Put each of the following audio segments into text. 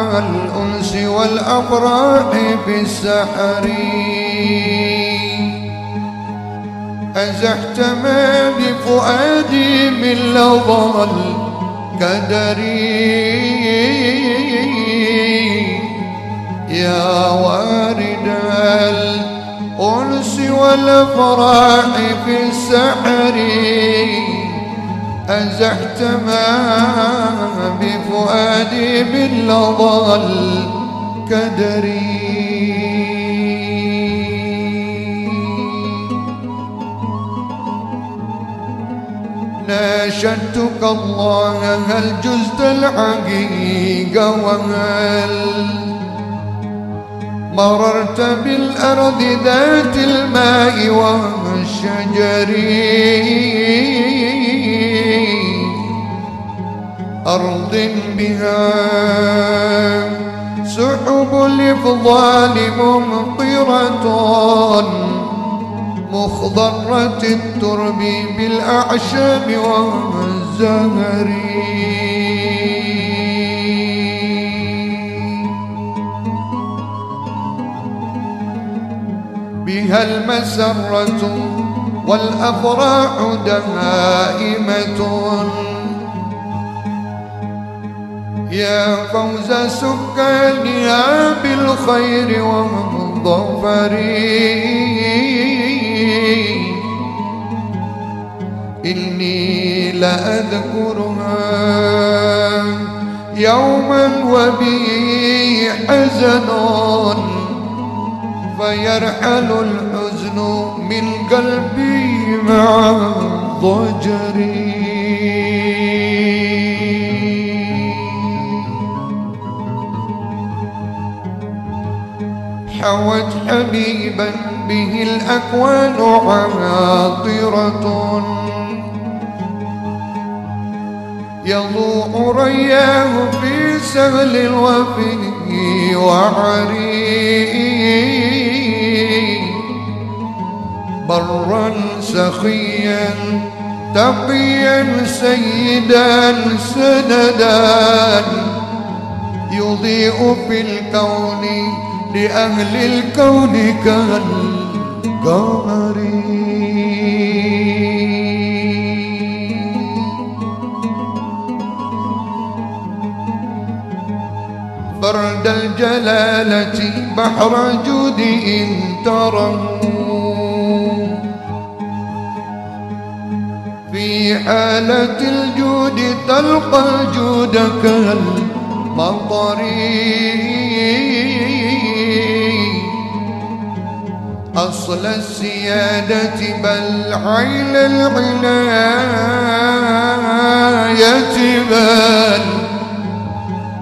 وارد الأنس في السحر. أزحت ما بفؤادي من لظى الكدر يا وارد الأنس والأفراح في السحر. أزحت ما بفؤادي لظى الكدر ناشدتك الله هل جزت الحقيقة وهل مررت بالأرض ذات الماء والشجر أرض بها سحب الإفضال ممطرة مخضرة الترب بالأعشاب والزهر. بها المسرة والأفراح دائمة يا فوز سكانها بالخير والظفر إني لأذكرها يوما وبي حزن فيرحل الحزن من قلبي مع ضجري حوت حبيبا به الأكوان عاطرة. يضوء رياه في سهل وفي وعري برا سخيا تقيا سيدا سندا. يضيء في الكون لأهل الكون كالقمر برد الجلالة بحر جود إن تروا في حالة الجود تلقى الجود كالمطر. أصل السيادة بل عين العناية بل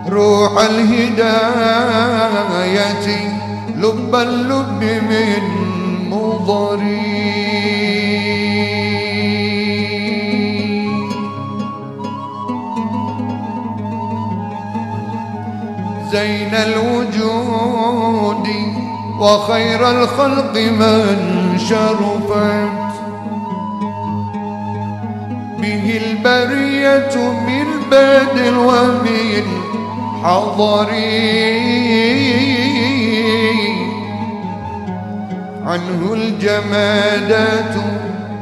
روح الهداية. لب اللب من مضري. زين الوجود وخير الخلق من شرفت به البرية من باد ومن حضري عنه الجمادات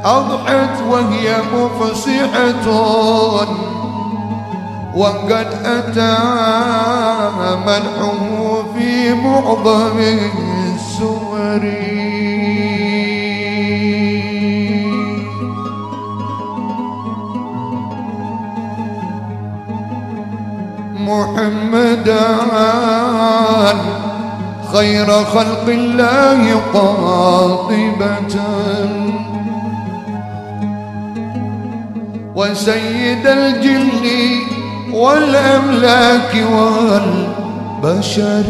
أضحت وهي مفصحة. وقد أتى مدحه في معظم السور. محمدا خير خلق الله قاطبة. وسيد الجن والأملاك والبشر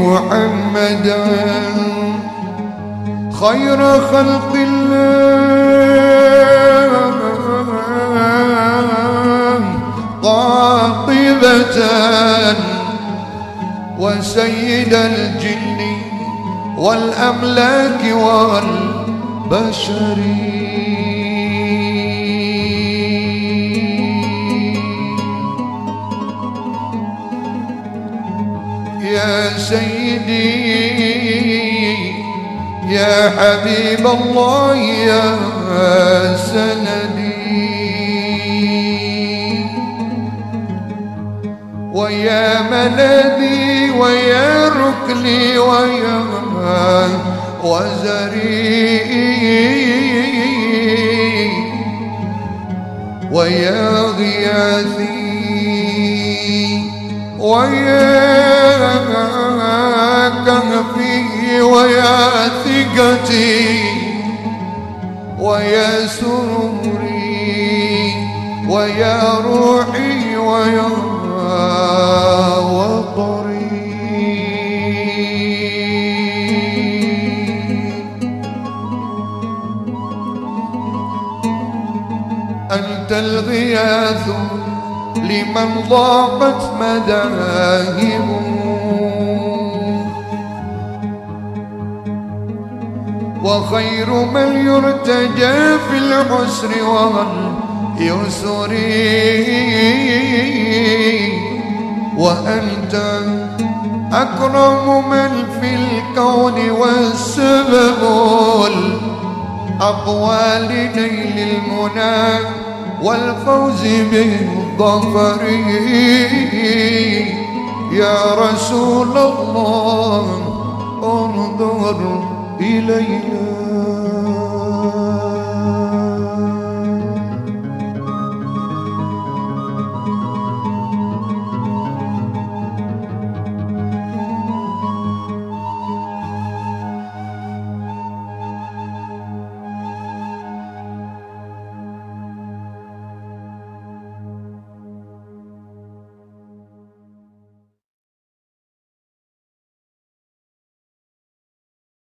محمدا. خير خلق الله قاطبة وسيد الجن والأملاك والبشر. سيدي يا حبيب الله يا سندي. ويا ملذي ويا ركني ويا وزري. ويا غياثي. ويا كهفي ويا ثقتي ويا سروري ويا روحي ويا وطري أنت الغياث لمن ضاقت مذاهبه. وخير من يرتجى في العسر واليسر. وأنت أكرم من في الكون والسبب الأقوى لنيل المنى والفوز بالظفر يا رسول الله انظر إلينا